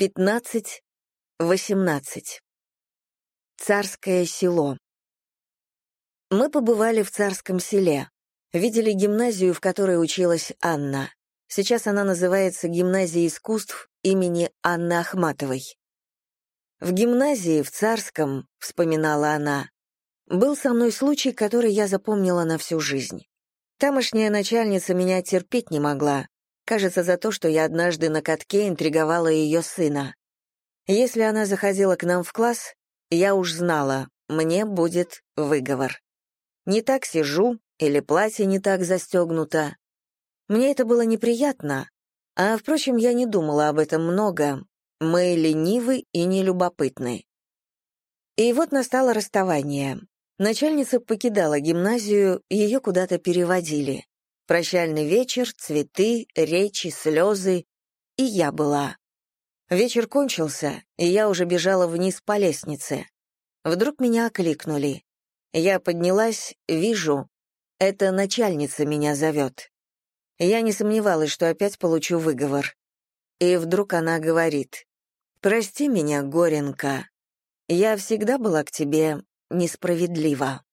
15-18. Царское село. Мы побывали в Царском селе. Видели гимназию, в которой училась Анна. Сейчас она называется Гимназией искусств имени Анны Ахматовой. В гимназии в Царском, вспоминала она, был со мной случай, который я запомнила на всю жизнь. Тамошняя начальница меня терпеть не могла, кажется, за то, что я однажды на катке интриговала ее сына. Если она заходила к нам в класс, я уж знала, мне будет выговор. Не так сижу, или платье не так застегнуто. Мне это было неприятно, а, впрочем, я не думала об этом много, мы ленивы и нелюбопытны. И вот настало расставание. Начальница покидала гимназию, ее куда-то переводили. Прощальный вечер, цветы, речи, слезы. И я была. Вечер кончился, и я уже бежала вниз по лестнице. Вдруг меня окликнули. Я поднялась, вижу, это начальница меня зовет. Я не сомневалась, что опять получу выговор. И вдруг она говорит, Прости меня, Горенко. Я всегда была к тебе несправедлива.